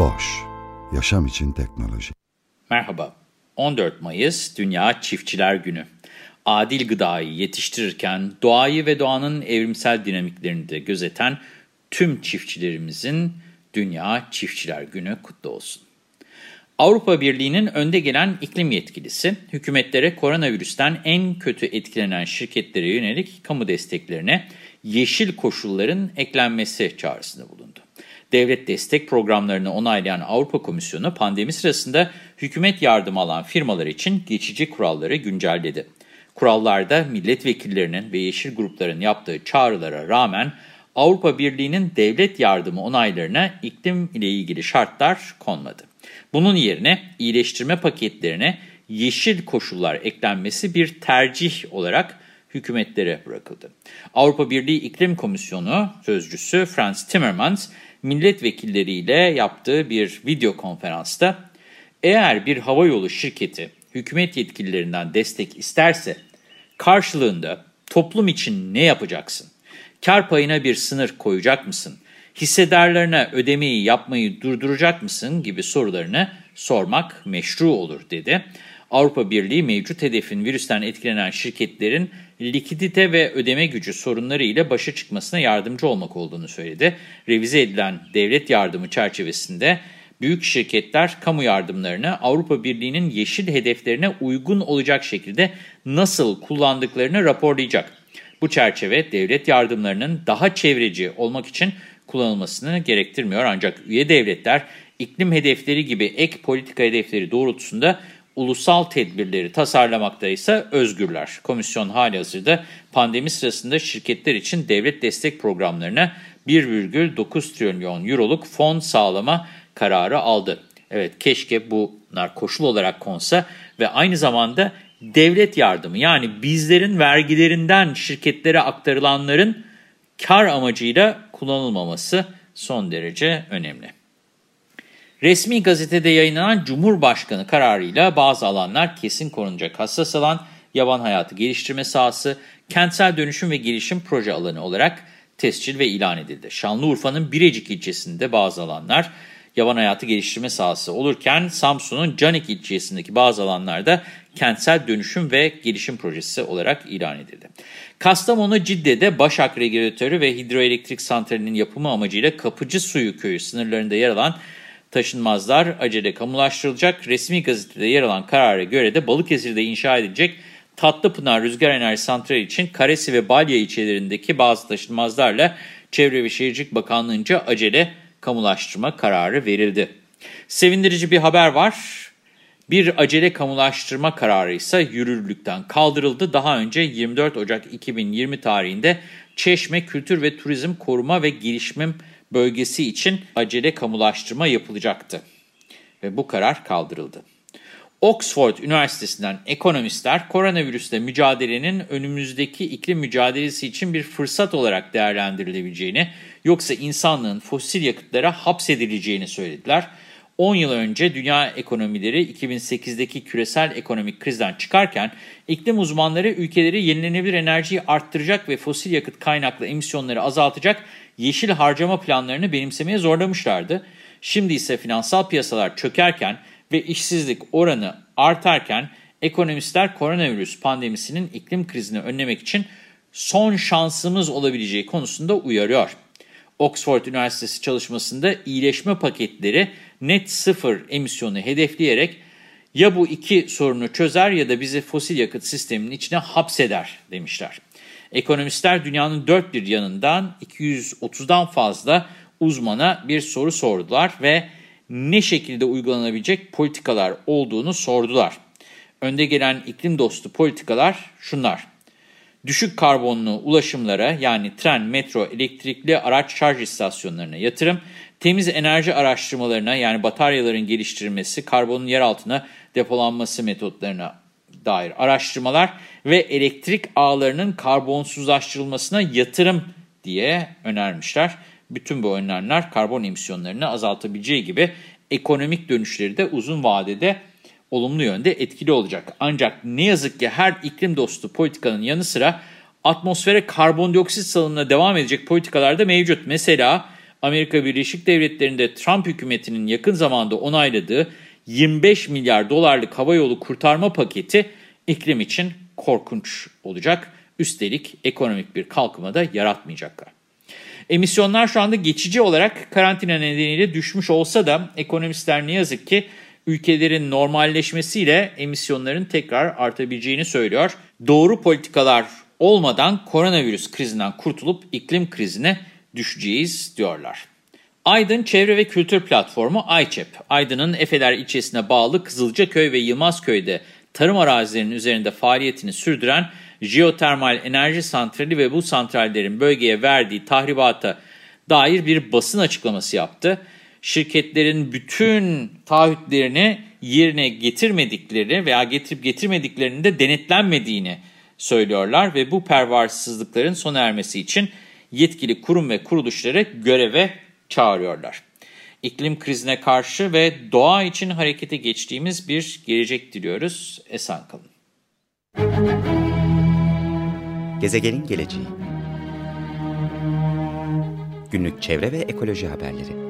Boş, yaşam için teknoloji. Merhaba, 14 Mayıs Dünya Çiftçiler Günü. Adil gıdayı yetiştirirken doğayı ve doğanın evrimsel dinamiklerini de gözeten tüm çiftçilerimizin Dünya Çiftçiler Günü kutlu olsun. Avrupa Birliği'nin önde gelen iklim yetkilisi, hükümetlere koronavirüsten en kötü etkilenen şirketlere yönelik kamu desteklerine yeşil koşulların eklenmesi çağrısında bulundu. Devlet destek programlarını onaylayan Avrupa Komisyonu pandemi sırasında hükümet yardımı alan firmalar için geçici kuralları güncelledi. Kurallarda milletvekillerinin ve yeşil grupların yaptığı çağrılara rağmen Avrupa Birliği'nin devlet yardımı onaylarına iklim ile ilgili şartlar konmadı. Bunun yerine iyileştirme paketlerine yeşil koşullar eklenmesi bir tercih olarak hükümetlere bırakıldı. Avrupa Birliği İklim Komisyonu sözcüsü Franz Timmermans, milletvekilleriyle yaptığı bir video konferansta, eğer bir havayolu şirketi hükümet yetkililerinden destek isterse, karşılığında toplum için ne yapacaksın? Kar payına bir sınır koyacak mısın? Hissedarlarına ödemeyi yapmayı durduracak mısın gibi sorularını sormak meşru olur dedi. Avrupa Birliği mevcut hedefin virüsten etkilenen şirketlerin likidite ve ödeme gücü sorunları ile başa çıkmasına yardımcı olmak olduğunu söyledi. Revize edilen devlet yardımı çerçevesinde büyük şirketler kamu yardımlarını Avrupa Birliği'nin yeşil hedeflerine uygun olacak şekilde nasıl kullandıklarını raporlayacak. Bu çerçeve devlet yardımlarının daha çevreci olmak için kullanılmasını gerektirmiyor. Ancak üye devletler iklim hedefleri gibi ek politika hedefleri doğrultusunda ulusal tedbirleri tasarlamakta ise özgürler. Komisyon hali hazırda pandemi sırasında şirketler için devlet destek programlarına 1,9 trilyon euroluk fon sağlama kararı aldı. Evet keşke bunlar koşul olarak konsa ve aynı zamanda devlet yardımı yani bizlerin vergilerinden şirketlere aktarılanların kar amacıyla kullanılmaması son derece önemli. Resmi gazetede yayınlanan Cumhurbaşkanı kararıyla bazı alanlar kesin korunacak hassas alan, yaban hayatı geliştirme sahası, kentsel dönüşüm ve gelişim proje alanı olarak tescil ve ilan edildi. Şanlıurfa'nın Birecik ilçesinde bazı alanlar yaban hayatı geliştirme sahası olurken Samsun'un Canik ilçesindeki bazı alanlarda kentsel dönüşüm ve gelişim projesi olarak ilan edildi. Kastamonu Cidde'de Başak Regülatörü ve Hidroelektrik Santrali'nin yapımı amacıyla Kapıcı Suyu Köyü sınırlarında yer alan taşınmazlar acele kamulaştırılacak. Resmi gazetede yer alan karara göre de Balıkesir'de inşa edilecek Tatlıpınar Rüzgar Enerji Santrali için Karesi ve Balya ilçelerindeki bazı taşınmazlarla Çevre ve Şehircilik Bakanlığı'nca acele kamulaştırma kararı verildi. Sevindirici bir haber var. Bir acele kamulaştırma kararı ise yürürlükten kaldırıldı. Daha önce 24 Ocak 2020 tarihinde Çeşme Kültür ve Turizm Koruma ve Gelişim Bölgesi için acele kamulaştırma yapılacaktı. Ve bu karar kaldırıldı. Oxford Üniversitesi'nden ekonomistler koronavirüsle mücadelenin önümüzdeki iklim mücadelesi için bir fırsat olarak değerlendirilebileceğini, yoksa insanlığın fosil yakıtlara hapsedileceğini söylediler. 10 yıl önce dünya ekonomileri 2008'deki küresel ekonomik krizden çıkarken iklim uzmanları ülkeleri yenilenebilir enerjiyi arttıracak ve fosil yakıt kaynaklı emisyonları azaltacak yeşil harcama planlarını benimsemeye zorlamışlardı. Şimdi ise finansal piyasalar çökerken ve işsizlik oranı artarken ekonomistler koronavirüs pandemisinin iklim krizini önlemek için son şansımız olabileceği konusunda uyarıyor. Oxford Üniversitesi çalışmasında iyileşme paketleri net sıfır emisyonu hedefleyerek ya bu iki sorunu çözer ya da bizi fosil yakıt sisteminin içine hapseder demişler. Ekonomistler dünyanın dört bir yanından 230'dan fazla uzmana bir soru sordular ve ne şekilde uygulanabilecek politikalar olduğunu sordular. Önde gelen iklim dostu politikalar şunlar. Düşük karbonlu ulaşımlara yani tren, metro, elektrikli araç şarj istasyonlarına yatırım, temiz enerji araştırmalarına yani bataryaların geliştirilmesi, karbonun yer altına depolanması metotlarına dair araştırmalar ve elektrik ağlarının karbonsuzlaştırılmasına yatırım diye önermişler. Bütün bu önlemler karbon emisyonlarını azaltabileceği gibi ekonomik dönüşleri de uzun vadede olumlu yönde etkili olacak. Ancak ne yazık ki her iklim dostu politikanın yanı sıra atmosfere karbondioksit salımına devam edecek politikalar da mevcut. Mesela Amerika Birleşik Devletleri'nde Trump hükümetinin yakın zamanda onayladığı 25 milyar dolarlık havayolu kurtarma paketi iklim için korkunç olacak. Üstelik ekonomik bir kalkınma da yaratmayacaklar. Emisyonlar şu anda geçici olarak karantina nedeniyle düşmüş olsa da ekonomistler ne yazık ki ülkelerin normalleşmesiyle emisyonların tekrar artabileceğini söylüyor. Doğru politikalar olmadan koronavirüs krizinden kurtulup iklim krizine düşeceğiz diyorlar. Aydın Çevre ve Kültür Platformu AYÇEP, Aydın'ın Efeler ilçesine bağlı Kızılcaköy ve Yılmazköy'de tarım arazilerinin üzerinde faaliyetini sürdüren jeotermal enerji santrali ve bu santrallerin bölgeye verdiği tahribata dair bir basın açıklaması yaptı. Şirketlerin bütün taahhütlerini yerine getirmedikleri veya getirip getirmediklerinin de denetlenmediğini söylüyorlar ve bu pervarsızlıkların sona ermesi için yetkili kurum ve kuruluşları göreve çağırıyorlar. İklim krizine karşı ve doğa için harekete geçtiğimiz bir gelecek diliyoruz. Esen kalın. Gezegenin geleceği Günlük çevre ve ekoloji haberleri